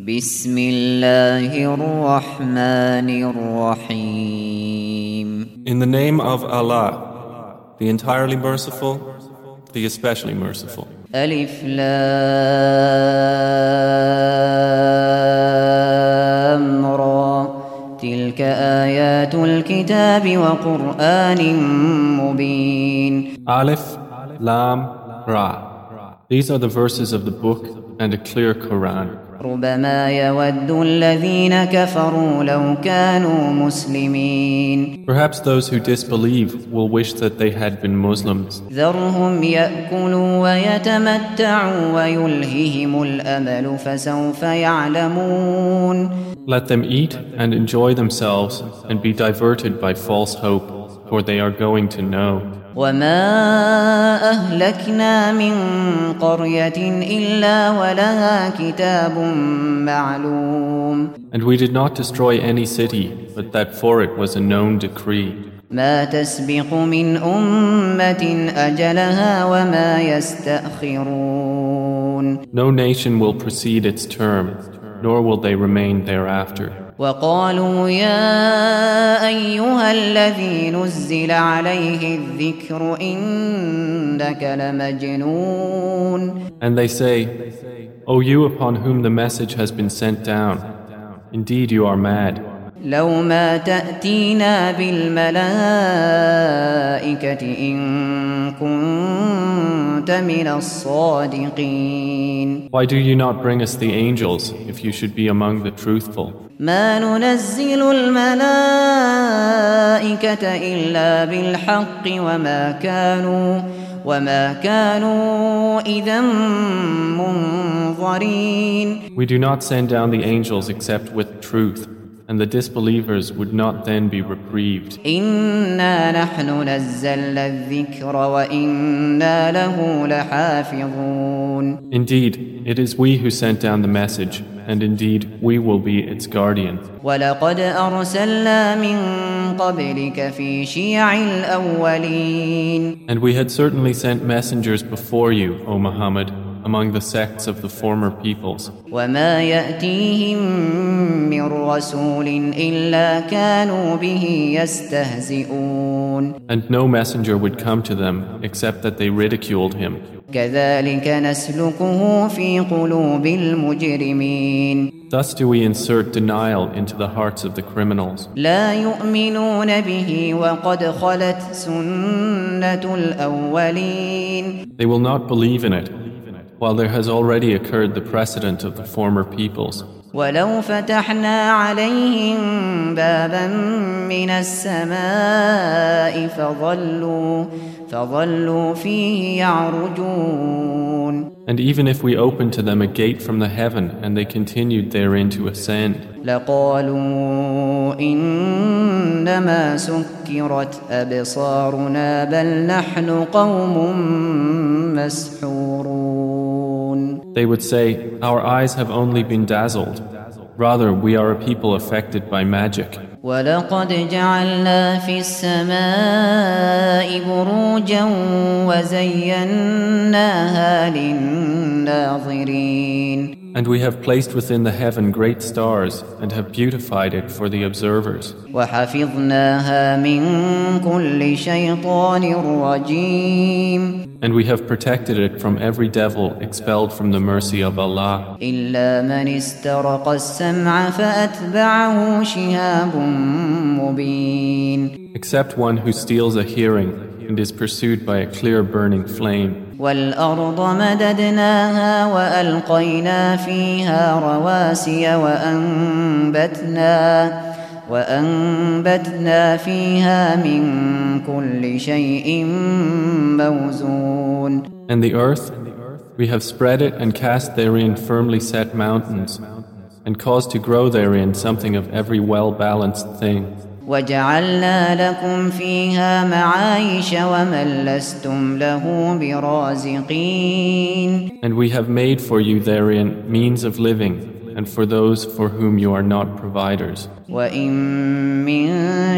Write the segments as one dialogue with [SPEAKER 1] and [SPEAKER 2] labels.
[SPEAKER 1] بسم الله الرحمن الرحيم
[SPEAKER 2] In the name of Allah, the entirely merciful, the especially merciful.
[SPEAKER 1] ألف لام را تلك آيات الكتاب وقرآن مبين
[SPEAKER 2] Aleph, Lam, Ra. These are the verses of the book and a clear Quran.
[SPEAKER 1] ربما يود الذين كفروا لو كانوا مسلمين
[SPEAKER 2] Perhaps those who disbelieve will wish that they had been Muslims.
[SPEAKER 1] ذرهم يأكلوا ويتمتعوا ويلههم الأمل فسوف يعلمون
[SPEAKER 2] Let them eat and enjoy themselves and be diverted by false hope, for they are going to know.
[SPEAKER 1] وما أهلكنا من قرية إلا ولها كتاب معلوم
[SPEAKER 2] And we did not destroy any city, but that for it was a known decree.
[SPEAKER 1] ما تسبق من أمة أجلها وما يستأخرون
[SPEAKER 2] No nation will precede its term, nor will they remain thereafter.
[SPEAKER 1] وقالوا يا أيها الذي نزل عليه الذكر إنك لمجنون
[SPEAKER 2] And they say, O you upon whom the message has been sent down, indeed you are mad.
[SPEAKER 1] لو ما تأتينا بالملائكة إن كنت من الصادقين
[SPEAKER 2] Why do you not bring us the angels if you should be among the truthful?
[SPEAKER 1] ما ننزل الملائكة إلا بالحق وما كانوا وما كانوا إذا منظرين
[SPEAKER 2] We do not send down the angels except with truth, And the disbelievers would not then be reprieved. Indeed, it is we who sent down the message, and indeed we will be its guardian. And we had certainly sent messengers before you, O Muhammad, among the sects of the former peoples.
[SPEAKER 1] وما يأتيهم من رسول إلا كانوا به يستهزئون
[SPEAKER 2] And no messenger would come to them except that they ridiculed him.
[SPEAKER 1] كذلك نسلكه في قلوب المجرمين
[SPEAKER 2] Thus do we insert denial into the hearts of the criminals.
[SPEAKER 1] لا يؤمنون به وقد خلت سنة الأولين
[SPEAKER 2] They will not believe in it, while there has already occurred the precedent of the former peoples.
[SPEAKER 1] ولو فتحنا عليهم بابا من السماء فظلوا فظلوا فيه يعرجون
[SPEAKER 2] And even if we opened to them a gate from the heaven and they continued therein to ascend,
[SPEAKER 1] لقالوا إنما سكرت أبصارنا بل نحن قوم مسحورون
[SPEAKER 2] they would say, Our eyes have only been dazzled. Rather, we are a people affected by magic.
[SPEAKER 1] ولقد جعلنا في السماء بروجا وزيناها للناظرين
[SPEAKER 2] And we have placed within the heaven great stars and have beautified it for the observers. And we have protected it from every devil expelled from the mercy of Allah. Except one who steals a hearing and is pursued by a clear burning flame.
[SPEAKER 1] والأرض مددناها وألقينا فيها رواسي وأنبتنا وأنبتنا فيها من كل شيء موزون
[SPEAKER 2] And the earth, we have spread it and cast therein firmly set mountains, and caused to grow therein something of every well balanced thing.
[SPEAKER 1] وجعلنا لكم فيها معايش ومن لستم له برازقين
[SPEAKER 2] And we have made for you therein means of living, and for those for whom you are not providers.
[SPEAKER 1] وإن من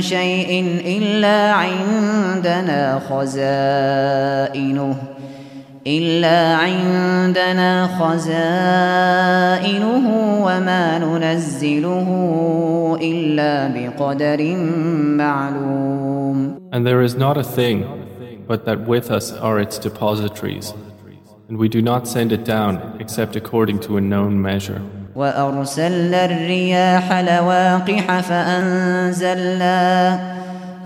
[SPEAKER 1] شيء إلا عندنا خزائنه إلا عندنا خزائنه وما ننزله إلا بقدر معلوم
[SPEAKER 2] And there is not a thing but that with us are its depositories and we do not send it down except according to a known measure.
[SPEAKER 1] وأرسلنا الرياح لواقح فأنزلنا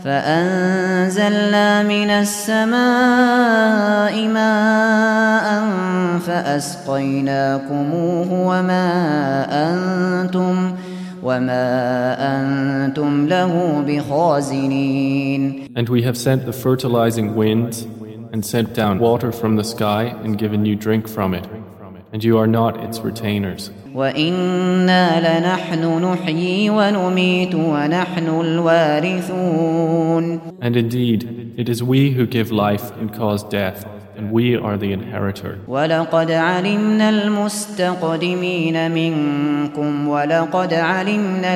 [SPEAKER 1] فأنزلنا من السماء ماء فأسقيناكموه وما أنتم وما أنتم له بخازنين
[SPEAKER 2] And we have sent the fertilizing winds and sent down water from the sky and given you drink from it and you are not its retainers.
[SPEAKER 1] وإنا لنحن نحيي ونميت ونحن الوارثون
[SPEAKER 2] And indeed, it is we who give life and cause death, and we are the inheritor.
[SPEAKER 1] ولقد علمنا المستقدمين منكم ولقد علمنا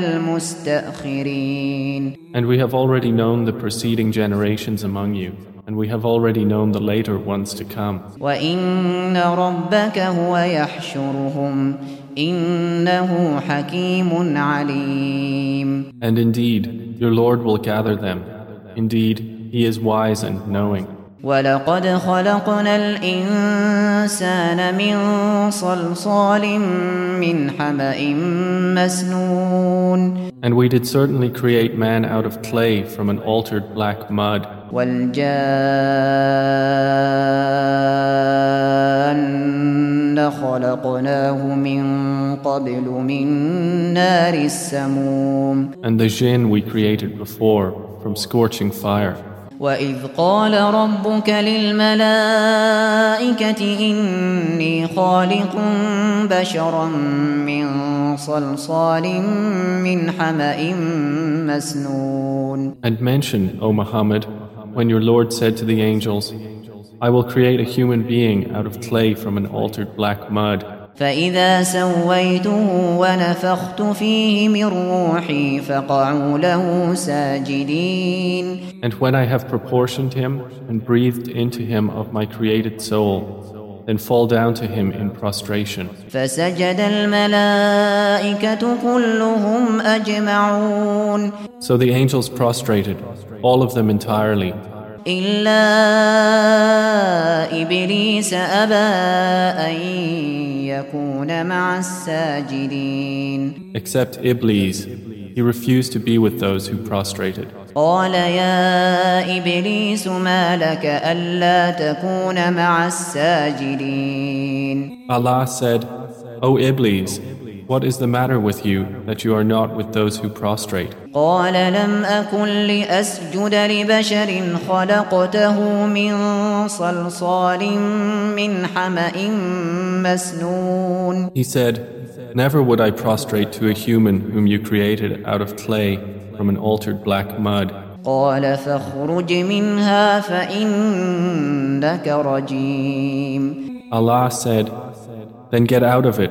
[SPEAKER 1] المستأخرين
[SPEAKER 2] And we have already known the preceding generations among you, and we have already known the later ones to come.
[SPEAKER 1] وإن ربك هو يحشرهم إنه حكيم عليم
[SPEAKER 2] And indeed, your Lord will gather them. Indeed, He is wise and knowing.
[SPEAKER 1] ولقد خلقنا الإنسان من صلصال من حمأ مسنون
[SPEAKER 2] and we did certainly create man out of clay from an altered black mud. And the jinn we created before from scorching fire.
[SPEAKER 1] وإذ قال ربك للملائكة إني خالق بشرا من صلصال من حمأ مسنون
[SPEAKER 2] And mention, O Muhammad, when your Lord said to the angels, I will create a human being out of clay from an altered black mud.
[SPEAKER 1] فإذا سويته ونفخت فيه من روحي فقعوا له ساجدين
[SPEAKER 2] And when I have proportioned him and breathed into him of my created soul, then fall down to him in prostration.
[SPEAKER 1] فسجد الملائكة كلهم أجمعون
[SPEAKER 2] So the angels prostrated, all of them entirely,
[SPEAKER 1] إلا إبليس أبى أن يكون مع الساجدين
[SPEAKER 2] except Iblis. He refused to be with those who prostrated.
[SPEAKER 1] قال يا إبليس ما لك ألا تكون مع الساجدين
[SPEAKER 2] Allah said, O Iblis, what is the matter with you that you are not with those who prostrate?
[SPEAKER 1] قال لم أكن لأسجد لبشر خلقته من صلصال من حمأ مسنون
[SPEAKER 2] He said, Never would I prostrate to a human whom you created out of clay from an altered black mud.
[SPEAKER 1] قال فاخرج منها فإنك رجيم
[SPEAKER 2] Allah said, Then get out of it,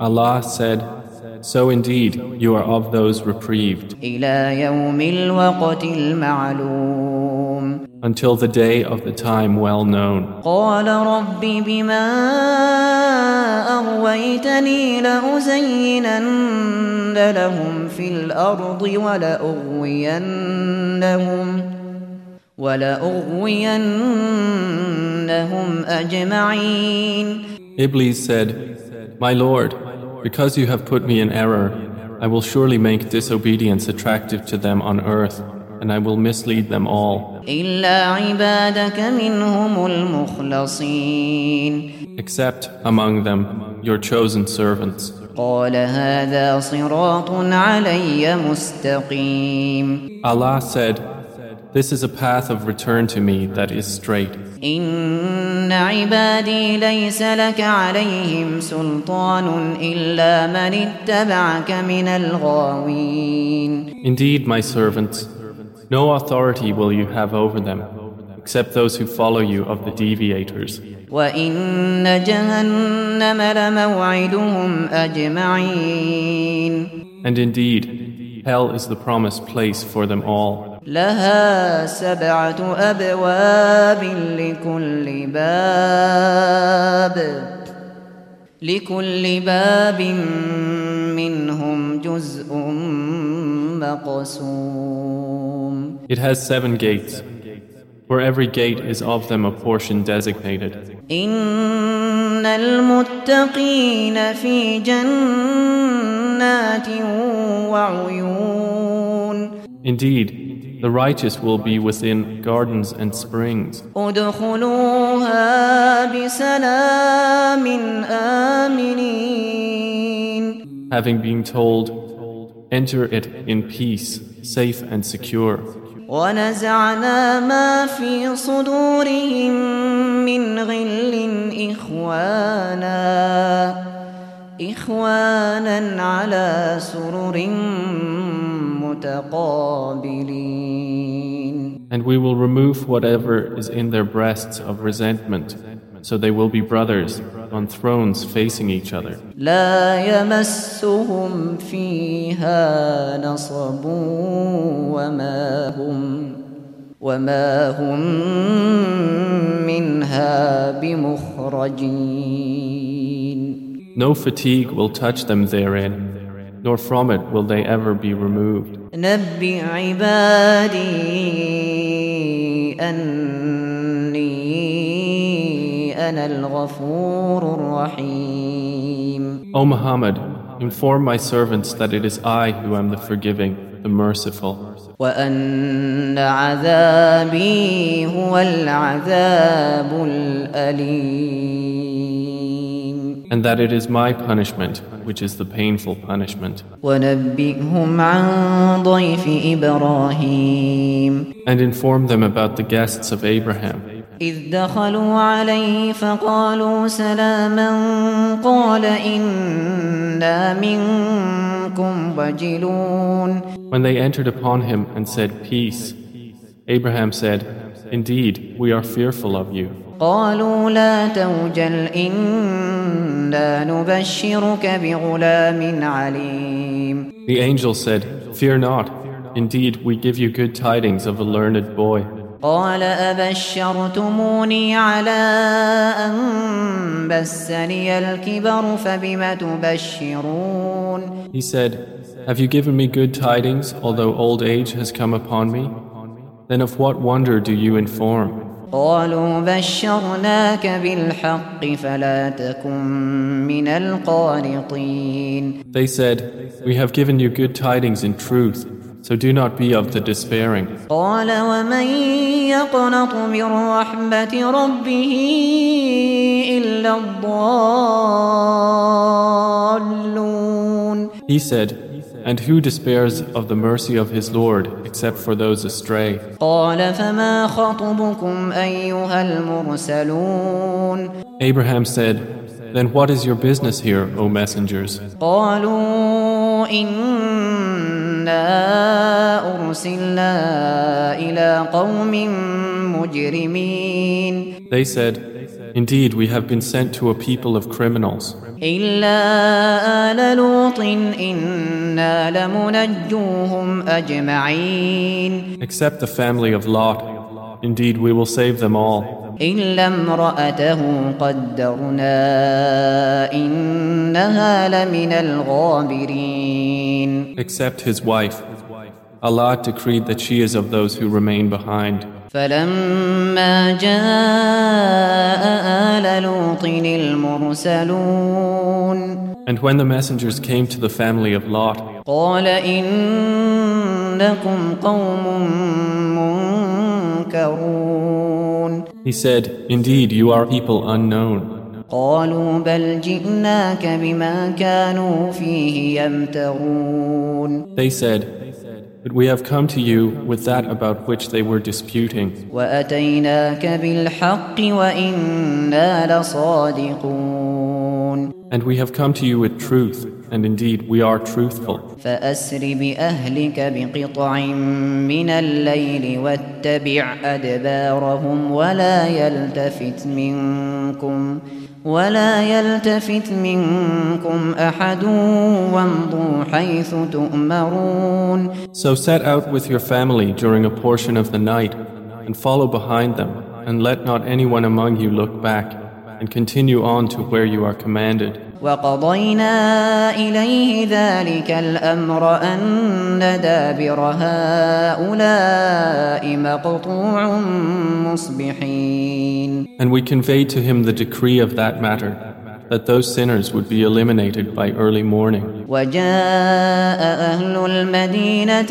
[SPEAKER 2] Allah said, So indeed, you are of those reprieved
[SPEAKER 1] إلى يوم الوقت المعلوم
[SPEAKER 2] until the day of the time well known.
[SPEAKER 1] قال رب بما أغويتني لأزينن لهم في الأرض ولأغوينهم ولأغوينهم أجمعين
[SPEAKER 2] Iblis said, my Lord, because you have put me in error, I will surely make disobedience attractive to them on earth, and I will mislead them all. Except among them, your chosen servants. Allah said, This is a path of return to me that is straight.
[SPEAKER 1] إن إن عبادي ليس لك عليهم سلطان إلا من اتبعك من الغاوين
[SPEAKER 2] Indeed, my servants, no authority will you have over them, except those who follow you of the deviators.
[SPEAKER 1] وإن جهنم لموعدهم أجمعين
[SPEAKER 2] And indeed, hell is the promised place for them all.
[SPEAKER 1] لها سبعة أبواب لكل باب لكل باب منهم جزء مقسوم
[SPEAKER 2] It has seven gates. For every gate is of them a portion designated.
[SPEAKER 1] إن المتقين في جنات وعيون
[SPEAKER 2] Indeed, the righteous will be within gardens and springs.
[SPEAKER 1] ادخلوها بسلام آمنين
[SPEAKER 2] having been told, Enter it in peace, safe and secure.
[SPEAKER 1] ونزعنا ما في صدورهم من غل إخوانا إخوانا على سرر متقابلين
[SPEAKER 2] And we will remove whatever is in their breasts of resentment, so they will be brothers on thrones facing each other.
[SPEAKER 1] لا يمسهم فيها نصب وما هم وما هم منها بمخرجين
[SPEAKER 2] No fatigue will touch them therein, nor from it will they ever be removed.
[SPEAKER 1] نبئ عبادي أني أنا الغفور الرحيم
[SPEAKER 2] O Muhammad, inform my servants that it is I who am the forgiving, the merciful,
[SPEAKER 1] وأن عذابي هو العذاب الأليم
[SPEAKER 2] and that it is my punishment, which is the painful punishment.
[SPEAKER 1] ونبئهم عن ضيف إبراهيم
[SPEAKER 2] And inform them about the guests of Abraham.
[SPEAKER 1] إذ دخلوا عليه فقالوا سلاما قال إنا منكم وجلون
[SPEAKER 2] When they entered upon him and said, Peace, Abraham said, Indeed, we are fearful of you.
[SPEAKER 1] قالوا لا توجل إنا نبشرك بغلام عليم
[SPEAKER 2] The angel said, Fear not. Indeed, we give you good tidings of a learned boy.
[SPEAKER 1] قال أبشرتموني على أن بسني الكبر فبم تبشرون
[SPEAKER 2] He said, Have you given me good tidings, although old age has come upon me? Then of what wonder do you inform?
[SPEAKER 1] قالوا بشرناك بالحق فلا تكن من القانطين
[SPEAKER 2] They said, We have given you good tidings in truth, so do not be of the despairing.
[SPEAKER 1] قال ومن يقنط من رحمة ربه إلا الضالون
[SPEAKER 2] He said, and who despairs of the mercy of his Lord except for those astray? Abraham said, Then what is your business here, O messengers? They said, Indeed, we have been sent to a people of criminals. Except the family of Lot. Indeed, we will save them all. Except his wife. Allah decreed that she is of those who remain behind.
[SPEAKER 1] فلما جاء آل لوط المرسلون
[SPEAKER 2] And when the messengers came to the family of Lot,
[SPEAKER 1] قال إنكم قوم منكرون
[SPEAKER 2] he said, Indeed, you are people unknown.
[SPEAKER 1] قالوا بل جئناك بما كانوا فيه يمترون
[SPEAKER 2] They said, But we have come to you with that about which they were disputing.
[SPEAKER 1] وأتيناك بالحق وإنا لصادقون
[SPEAKER 2] And we have come to you with truth, and indeed we are truthful.
[SPEAKER 1] فأسر بأهلك بقطع من الليل واتبع أدبارهم ولا يلتفت منكم ولا يلتفت منكم أحد وامضوا حيث تؤمرون
[SPEAKER 2] So set out with your family during a portion of the night, and follow behind them, and let not anyone among you look back, and continue on to where you are commanded.
[SPEAKER 1] وقضينا إليه ذلك الأمر أن دابر هؤلاء مقطوع مصبحين
[SPEAKER 2] And we conveyed to him the decree of that matter, that those sinners would be eliminated by early morning.
[SPEAKER 1] وجاء أهل المدينة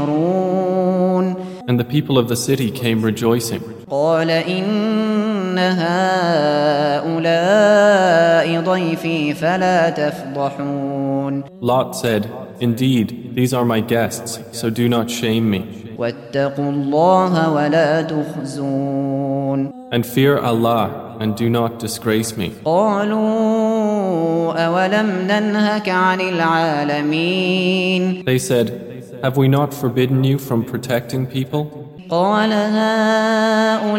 [SPEAKER 1] يستبشرون
[SPEAKER 2] And the people of the city came rejoicing.
[SPEAKER 1] قال إن هؤلاء ضيفي فلا تفضحون
[SPEAKER 2] Lot said, Indeed, these are my guests, so do not shame me.
[SPEAKER 1] واتقوا الله ولا تخزون
[SPEAKER 2] And fear Allah, and do not disgrace me.
[SPEAKER 1] قالوا أولم ننهك عن العالمين
[SPEAKER 2] They said, Have we not forbidden you from protecting people?
[SPEAKER 1] قال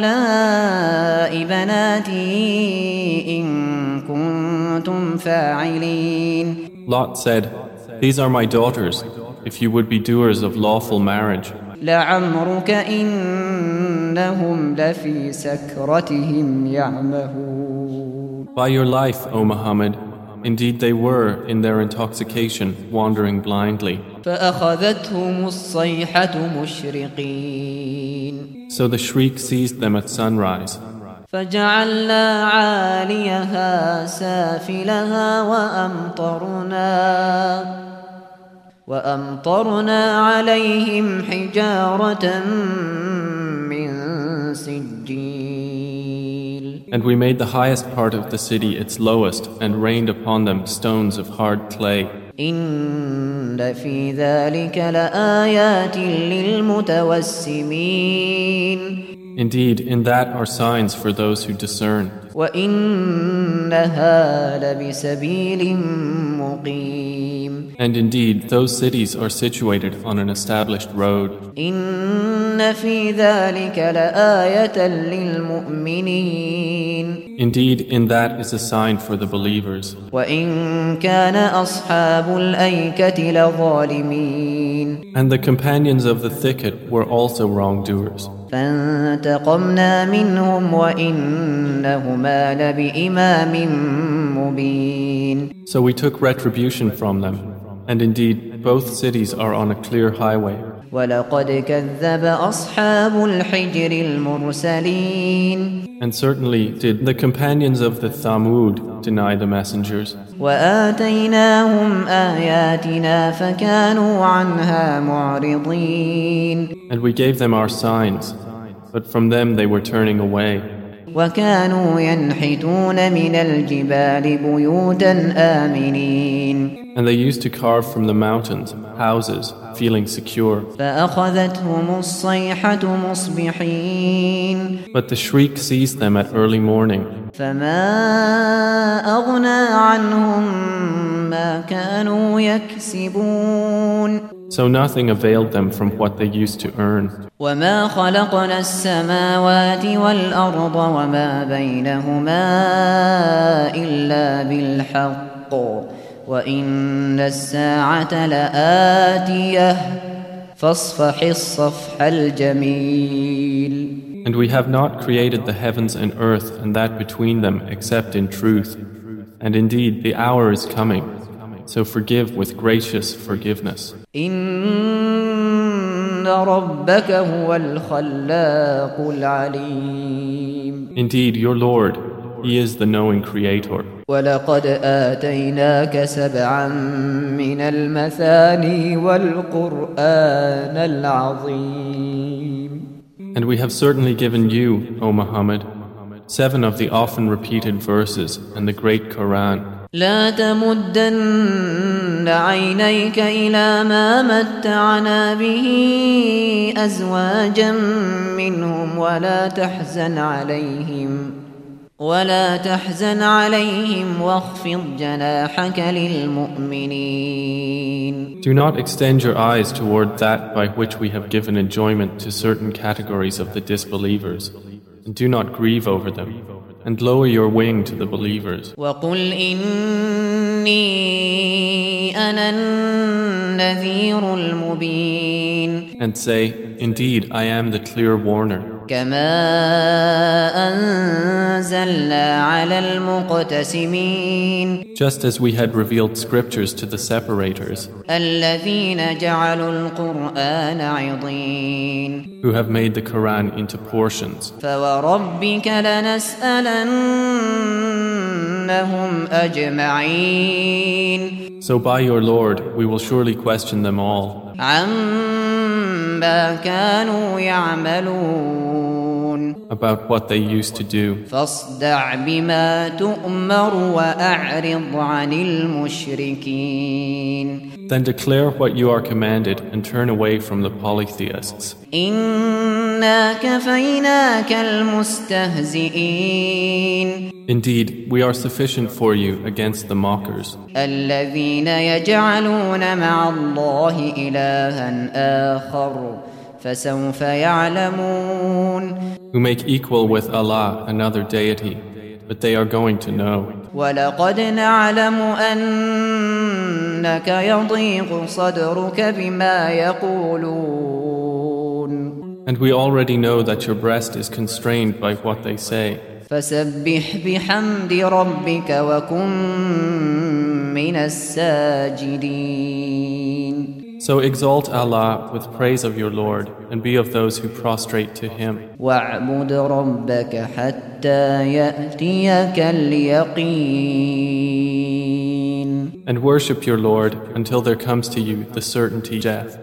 [SPEAKER 1] هؤلاء بناتي إن كنتم فاعلين
[SPEAKER 2] Lot said, These are my daughters, if you would be doers of lawful marriage.
[SPEAKER 1] لعمرك إنهم لفي سكرتهم يعمهون
[SPEAKER 2] By your life, O Muhammad, indeed they were in their intoxication wandering blindly.
[SPEAKER 1] فأخذتهم الصيحة مشرقين
[SPEAKER 2] So the shriek seized them at sunrise.
[SPEAKER 1] فجعلنا عاليها سافلها وأمطرنا وأمطرنا عليهم حجارة
[SPEAKER 2] And we made the highest part of the city its lowest and rained upon them stones of hard clay.
[SPEAKER 1] إن في ذلك لآيات للمتوسمين
[SPEAKER 2] Indeed, in that are signs for those who discern.
[SPEAKER 1] وإنها لبسبيل مقيم
[SPEAKER 2] And indeed, those cities are situated on an established road.
[SPEAKER 1] إن في ذلك لآية للمؤمنين
[SPEAKER 2] Indeed, in that is a sign for the believers. And the companions of the thicket were also wrongdoers. So we took retribution from them, and indeed, both cities are on a clear highway.
[SPEAKER 1] ولقد كذب أصحاب الحجر المرسلين
[SPEAKER 2] And certainly did the companions of the Thamud deny the messengers.
[SPEAKER 1] وآتيناهم آياتنا فكانوا عنها معرضين
[SPEAKER 2] And we gave them our signs, but from them they were turning away.
[SPEAKER 1] وكانوا ينحتون من الجبال بيوتا آمنين
[SPEAKER 2] And they used to carve from the mountains houses, feeling secure.
[SPEAKER 1] فأخذتهم الصيحة مصبحين
[SPEAKER 2] But the shriek seized them at early morning.
[SPEAKER 1] فما أغنى عنهم ما كانوا يكسبون
[SPEAKER 2] So nothing availed them from what they used to earn.
[SPEAKER 1] وما خلقنا السماوات والأرض وما بينهما إلا بالحق وإن الساعة لآتية فاصفح الصفح الجميل
[SPEAKER 2] And we have not created the heavens and earth and that between them except in truth. And indeed, the hour is coming. So forgive with gracious forgiveness.
[SPEAKER 1] إن ربك هو الخلاق العليم
[SPEAKER 2] Indeed, your Lord, He is the knowing Creator.
[SPEAKER 1] ولقد آتيناك سبعا من المثاني والقرآن العظيم
[SPEAKER 2] And we have certainly given you, O Muhammad, seven of the often repeated verses and the great Quran.
[SPEAKER 1] لا تمدن عينيك إلى ما متعنا به أزواجا منهم ولا تحزن عليهم ولا تحزن عليهم واخفض جناحك للمؤمنين
[SPEAKER 2] Do not extend your eyes toward that by which we have given enjoyment to certain categories of the disbelievers, and do not grieve over them. and lower your wing to the believers.
[SPEAKER 1] وقل إني أنا النذير المبين
[SPEAKER 2] And say, Indeed, I am the clear warner.
[SPEAKER 1] كما أنزلنا على المقتسمين
[SPEAKER 2] Just as we had revealed scriptures to the separators
[SPEAKER 1] الذين جعلوا القرآن عضين
[SPEAKER 2] who have made the Quran into portions
[SPEAKER 1] فوربك لنسألنهم أجمعين
[SPEAKER 2] So by your Lord we will surely question them all
[SPEAKER 1] عما كانوا يعملون
[SPEAKER 2] about what they used to do.
[SPEAKER 1] فاصدع بما تؤمر وأعرض عن المشركين
[SPEAKER 2] Then declare what you are commanded and turn away from the polytheists.
[SPEAKER 1] إنا كفيناك المستهزئين
[SPEAKER 2] Indeed, we are sufficient for you against the mockers.
[SPEAKER 1] الذين يجعلون مع الله إلها آخر فسوف يعلمون
[SPEAKER 2] who make equal with Allah another deity, but they are going to know.
[SPEAKER 1] ولقد نعلم أنك يضيق صدرك بما يقولون
[SPEAKER 2] And we already know that your breast is constrained by what they say.
[SPEAKER 1] فسبح بحمد ربك وكن من الساجدين
[SPEAKER 2] so exalt Allah with praise of your Lord and be of those who prostrate to Him. And worship your Lord until there comes to you the certainty death.